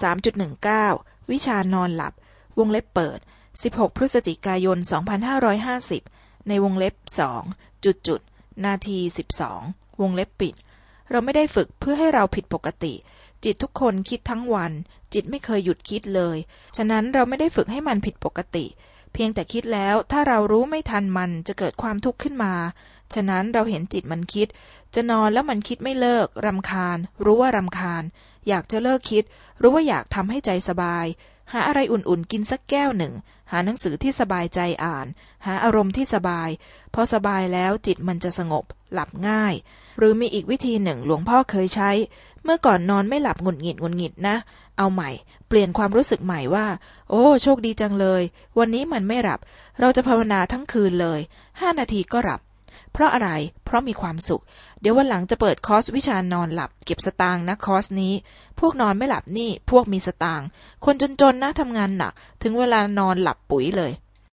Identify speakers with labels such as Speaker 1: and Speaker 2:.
Speaker 1: 3.19 วิชานอนหลับ วงเล็บเปิด 16 พฤศจิกายน 2550 ในวงเล็บสองจุดจุด นาที 12 วงเล็บปิด เราไม่ได้ฝึกเพื่อให้เราผิดปกติ จิตทุกคนคิดทั้งวัน จิตไม่เคยหยุดคิดเลย ฉะนั้นเราไม่ได้ฝึกให้มันผิดปกติ เพียงแต่คิดแล้วถ้าเรารู้ไม่ทันมันจะเกิดความทุกข์ขึ้นมา ฉะนั้นเราเห็นจิตมันคิด จะนอนแล้วมันคิดไม่เลิกรำคาญ รู้ว่ารำคาญ อยากจะเลิกคิด รู้ว่าอยากทำให้ใจสบาย หาอะไรอุ่นๆ กินสักแก้วหนึ่ง หาหนังสือที่สบายใจอ่าน หาอารมณ์ที่สบาย พอสบายแล้วจิตมันจะสงบ หลับง่าย หรือมีอีกวิธีหนึ่งหลวงพ่อเคยใช้ เมื่อก่อนนอนไม่หลับหงุดหงิดหงุดหงิดนะ เอาใหม่ เปลี่ยนความรู้สึกใหม่ว่า โอ้ โชคดีจังเลย วันนี้มันไม่หลับ เราจะภาวนาทั้งคืนเลยห้านาทีก็หลับ เพราะอะไร เพราะมีความสุข เดี๋ยววันหลังจะเปิดคอร์สวิชานอนหลับ เก็บสตางค์นะคอร์สนี้ พวกนอนไม่หลับนี่ พวกมีสตางค์ คนจนๆนะทำงานหนัก ถึงเวลานอนหลับปุ๋ยเลย